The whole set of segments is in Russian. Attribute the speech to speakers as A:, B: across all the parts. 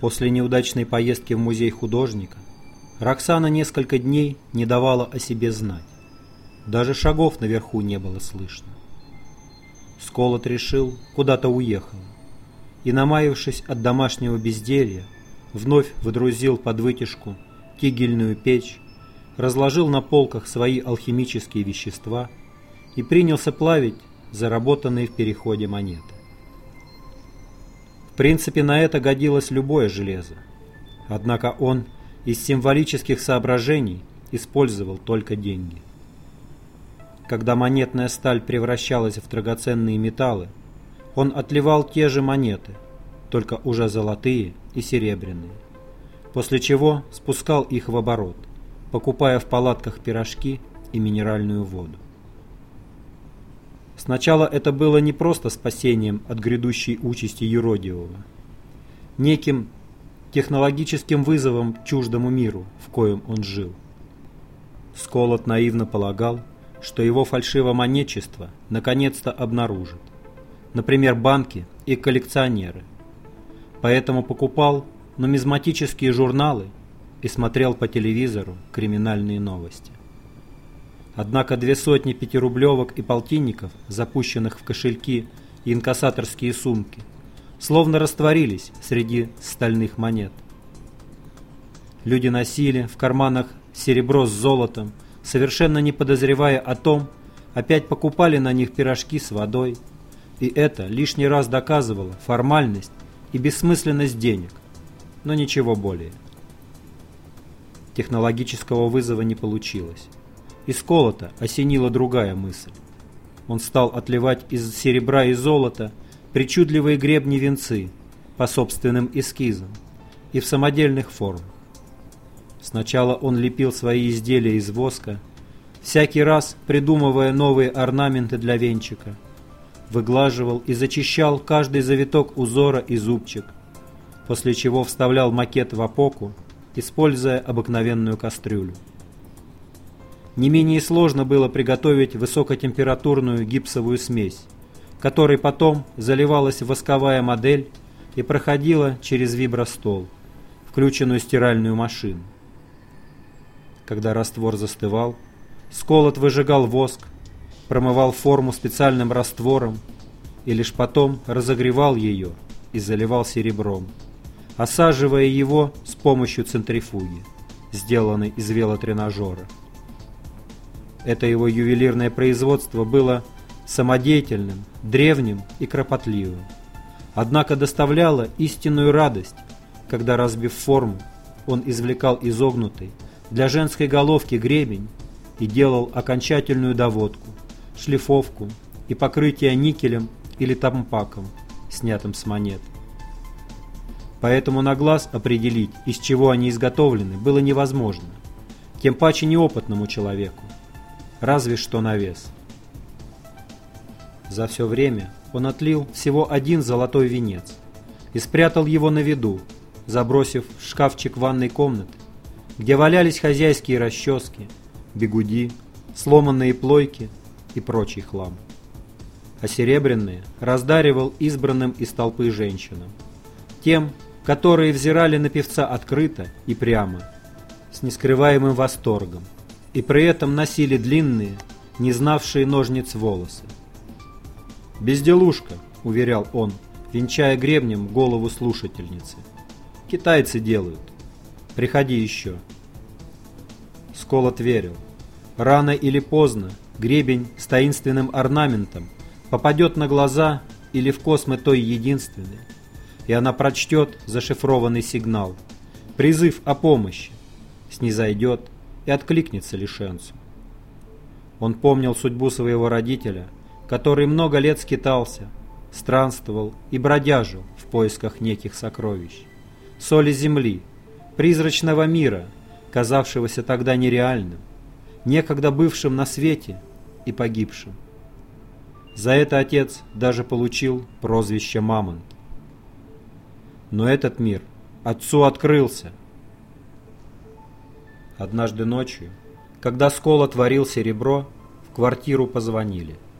A: После неудачной поездки в музей художника Роксана несколько дней не давала о себе знать. Даже шагов наверху не было слышно. Сколот решил, куда-то уехал, и, намаявшись от домашнего безделья, вновь выдрузил под вытяжку кигельную печь, разложил на полках свои алхимические вещества и принялся плавить заработанные в переходе монеты. Принципе, на это годилось любое железо. Однако он из символических соображений использовал только деньги. Когда монетная сталь превращалась в драгоценные металлы, он отливал те же монеты, только уже золотые и серебряные, после чего спускал их в оборот, покупая в палатках пирожки и минеральную воду. Сначала это было не просто спасением от грядущей участи юродивого, неким технологическим вызовом чуждому миру, в коем он жил. Сколот наивно полагал, что его фальшивомонетчество наконец-то обнаружит. Например, банки и коллекционеры. Поэтому покупал нумизматические журналы и смотрел по телевизору криминальные новости. Однако две сотни пятирублевок и полтинников, запущенных в кошельки и инкассаторские сумки, словно растворились среди стальных монет. Люди носили в карманах серебро с золотом, совершенно не подозревая о том, опять покупали на них пирожки с водой, и это лишний раз доказывало формальность и бессмысленность денег, но ничего более. Технологического вызова не получилось. Из колота осенила другая мысль. Он стал отливать из серебра и золота причудливые гребни-венцы по собственным эскизам и в самодельных формах. Сначала он лепил свои изделия из воска, всякий раз придумывая новые орнаменты для венчика, выглаживал и зачищал каждый завиток узора и зубчик, после чего вставлял макет в опоку, используя обыкновенную кастрюлю. Не менее сложно было приготовить высокотемпературную гипсовую смесь, которой потом заливалась восковая модель и проходила через вибростол, включенную стиральную машину. Когда раствор застывал, сколот выжигал воск, промывал форму специальным раствором и лишь потом разогревал ее и заливал серебром, осаживая его с помощью центрифуги, сделанной из велотренажера. Это его ювелирное производство было самодеятельным, древним и кропотливым. Однако доставляло истинную радость, когда, разбив форму, он извлекал изогнутый для женской головки гребень и делал окончательную доводку, шлифовку и покрытие никелем или тампаком, снятым с монет. Поэтому на глаз определить, из чего они изготовлены, было невозможно, тем паче неопытному человеку, разве что на вес. За все время он отлил всего один золотой венец и спрятал его на виду, забросив в шкафчик ванной комнаты, где валялись хозяйские расчески, бегуди, сломанные плойки и прочий хлам. А серебряные раздаривал избранным из толпы женщинам, тем, которые взирали на певца открыто и прямо, с нескрываемым восторгом, и при этом носили длинные, не знавшие ножниц волосы. «Безделушка», — уверял он, венчая гребнем голову слушательницы. «Китайцы делают. Приходи еще». Сколот верил. Рано или поздно гребень с таинственным орнаментом попадет на глаза или в космы той единственной, и она прочтет зашифрованный сигнал, призыв о помощи, снизойдет и откликнется лишенцу. Он помнил судьбу своего родителя — который много лет скитался, странствовал и бродяжил в поисках неких сокровищ. Соли земли, призрачного мира, казавшегося тогда нереальным, некогда бывшим на свете и погибшим. За это отец даже получил прозвище Мамонт. Но этот мир отцу открылся. Однажды ночью, когда Скол отворил серебро, в квартиру позвонили –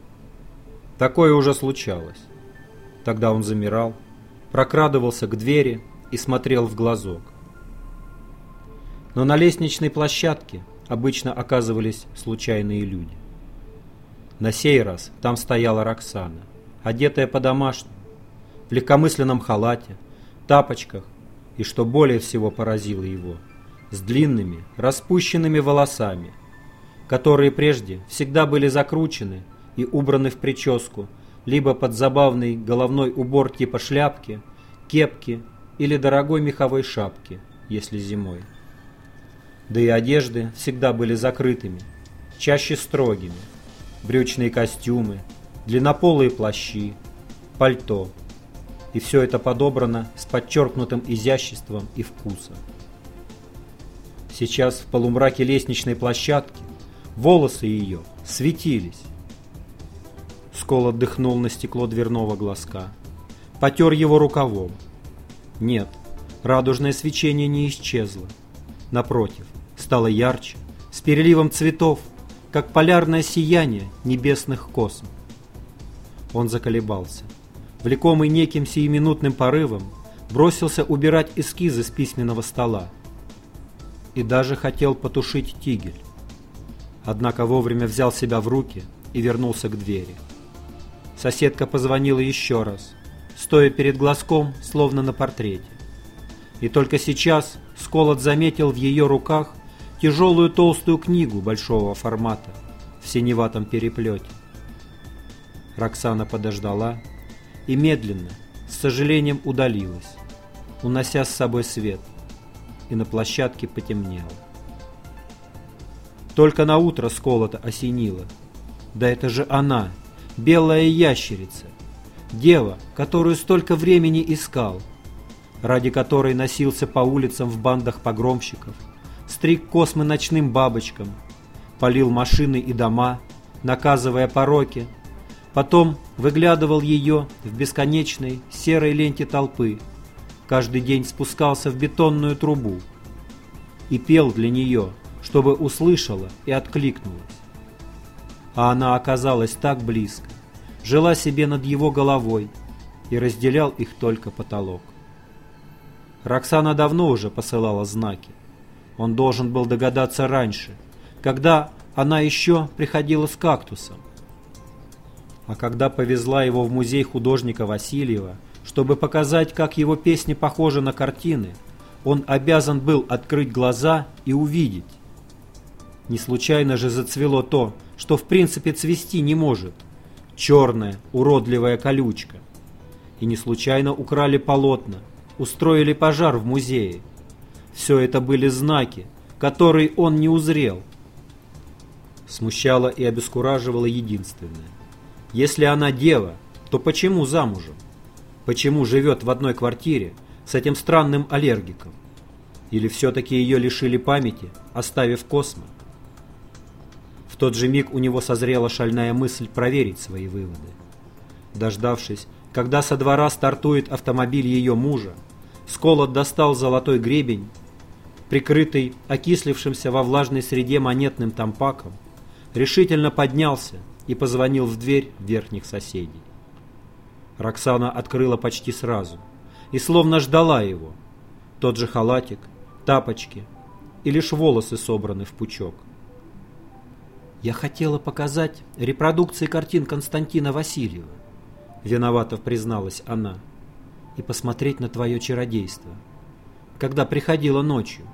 A: Такое уже случалось. Тогда он замирал, прокрадывался к двери и смотрел в глазок. Но на лестничной площадке обычно оказывались случайные люди. На сей раз там стояла Роксана, одетая по-домашнему, в легкомысленном халате, тапочках и, что более всего поразило его, с длинными, распущенными волосами, которые прежде всегда были закручены и убраны в прическу либо под забавный головной убор типа шляпки, кепки или дорогой меховой шапки, если зимой. Да и одежды всегда были закрытыми, чаще строгими. Брючные костюмы, длиннополые плащи, пальто. И все это подобрано с подчеркнутым изяществом и вкусом. Сейчас в полумраке лестничной площадки волосы ее светились, Скол отдыхнул на стекло дверного глазка. Потер его рукавом. Нет, радужное свечение не исчезло. Напротив, стало ярче, с переливом цветов, как полярное сияние небесных косм. Он заколебался. Влекомый неким сиюминутным порывом, бросился убирать эскизы с письменного стола. И даже хотел потушить тигель. Однако вовремя взял себя в руки и вернулся к двери. Соседка позвонила еще раз, стоя перед глазком, словно на портрете. И только сейчас Сколот заметил в ее руках тяжелую толстую книгу большого формата в синеватом переплете. Роксана подождала и медленно, с сожалением удалилась, унося с собой свет, и на площадке потемнело. Только на утро Сколота осенило. Да это же она, белая ящерица, дева, которую столько времени искал, ради которой носился по улицам в бандах погромщиков, стриг космы ночным бабочкам, полил машины и дома, наказывая пороки, потом выглядывал ее в бесконечной серой ленте толпы, каждый день спускался в бетонную трубу и пел для нее, чтобы услышала и откликнулась а она оказалась так близко, жила себе над его головой и разделял их только потолок. Роксана давно уже посылала знаки. Он должен был догадаться раньше, когда она еще приходила с кактусом. А когда повезла его в музей художника Васильева, чтобы показать, как его песни похожи на картины, он обязан был открыть глаза и увидеть. Не случайно же зацвело то, что в принципе цвести не может. Черная, уродливая колючка. И не случайно украли полотна, устроили пожар в музее. Все это были знаки, которые он не узрел. Смущало и обескураживало единственное. Если она дева, то почему замужем? Почему живет в одной квартире с этим странным аллергиком? Или все-таки ее лишили памяти, оставив космо? тот же миг у него созрела шальная мысль проверить свои выводы. Дождавшись, когда со двора стартует автомобиль ее мужа, Сколот достал золотой гребень, прикрытый окислившимся во влажной среде монетным тампаком, решительно поднялся и позвонил в дверь верхних соседей. Роксана открыла почти сразу и словно ждала его. Тот же халатик, тапочки и лишь волосы собраны в пучок. Я хотела показать репродукции картин Константина Васильева, виновато призналась она, и посмотреть на твое чародейство, когда приходила ночью.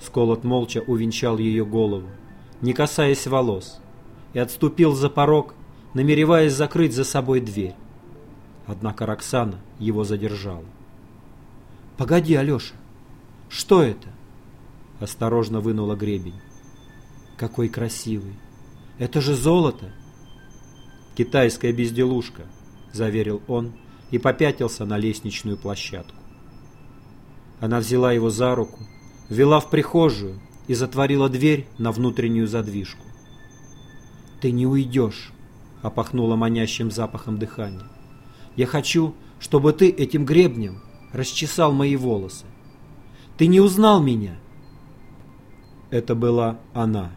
A: Сколот молча увенчал ее голову, не касаясь волос, и отступил за порог, намереваясь закрыть за собой дверь. Однако Роксана его задержала. «Погоди, Алеша, что это?» Осторожно вынула гребень. Какой красивый! Это же золото! Китайская безделушка, заверил он и попятился на лестничную площадку. Она взяла его за руку, вела в прихожую и затворила дверь на внутреннюю задвижку. «Ты не уйдешь», — опахнула манящим запахом дыхания. «Я хочу, чтобы ты этим гребнем расчесал мои волосы. Ты не узнал меня?» Это была она.